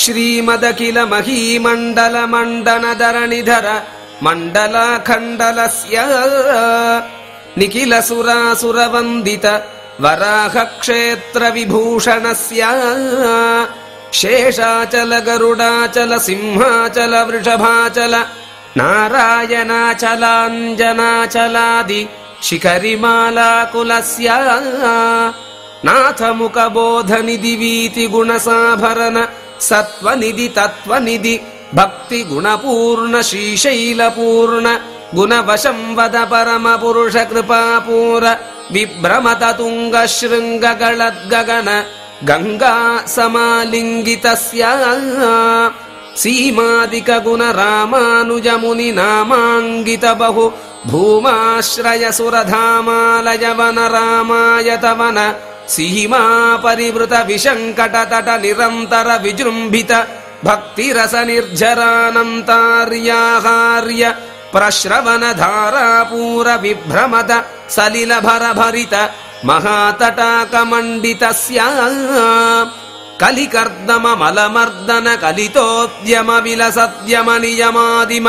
श्रीमदखिल महीमण्डल मण्डनधरणिधर मण्डलाखण्डलस्य निखिल सुरासुरवन्दित वराह क्षेत्र विभूषणस्य शेषाचल गरुडाचल सिंहाचल वृषभाचल नारायणाचलाञ्जनाचलादि शिखरिमालाकुलस्य वीति गुणसाभरण सत्त्वनिधि तत्त्वनिधि भक्ति गुणपूर्ण श्रीशैलपूर्ण गुणवशं वद परम पुरुष कृपापूर विभ्रमत तुङ्ग शृङ्गगणद्गगन गङ्गा समालिङ्गितस्य सीमादिक गुण रामानुज मुनि नामाङ्गित बहु भूमाश्रय सुरधामालय वन रामायतवन सीमा परिवृत विशङ्कट तट निरन्तर विजृम्भित भक्तिरस निर्झरानन्तार्याहार्य प्रश्रवण धारापूर विभ्रमद सलिल भर भरित महातटाकमण्डितस्य कलिकर्दम मलमर्दन कलितोद्यम विलसद्यम नियमादिम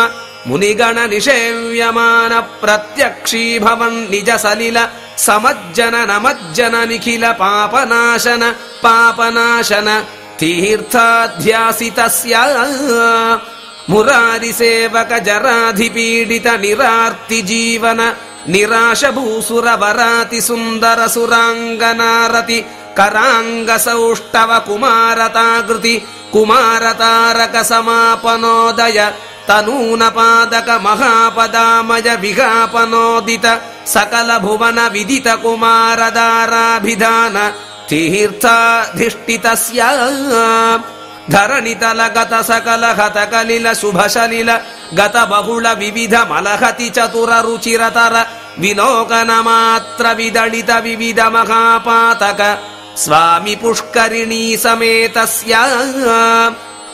मुनिगण निषेव्यमान प्रत्यक्षी भवन् निज सलिल समज्जन नमज्जन निखिल पापनाशन पापनाशन तीर्थाध्यासितस्य मुरारिसेवक जराधिपीडित निरार्ति जीवन निराश भूसुर सुराङ्गनारति कराङ्ग कुमारताकृति कुमारतारक तनून पादक महापदामय विहापनोदित सकल भुवन विदित कुमारदाराभिधान तीर्थाधिष्ठितस्य धरणितल गत सकल हत कलिल शुभ शलिल गत बहुल विविध मलहति चतुर रुचिरतर विलोकन मात्र विदलित विविध महापातक स्वामि पुष्करिणी समेतस्य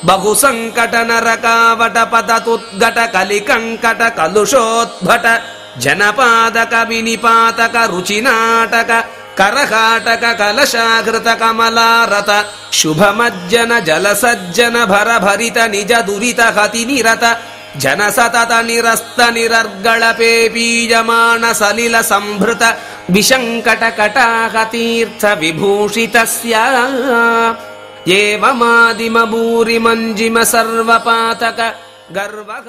बहु सङ्कट नरकावट पततुद्गट कलिकङ्कट कलुषोद्भट जनपादक विनिपातक रुचिनाटक करकाटक कलशाकृत कमलारत शुभमज्जन जलसज्जन भर भरित निज दुरित हति निरत जन सतत निरस्त निरर्गळपे बीजमान सलिल सम्भृत विशङ्कट कटाह तीर्थ विभूषितस्य एवमादिम भूरि मञ्जिम सर्वपातक गर्वः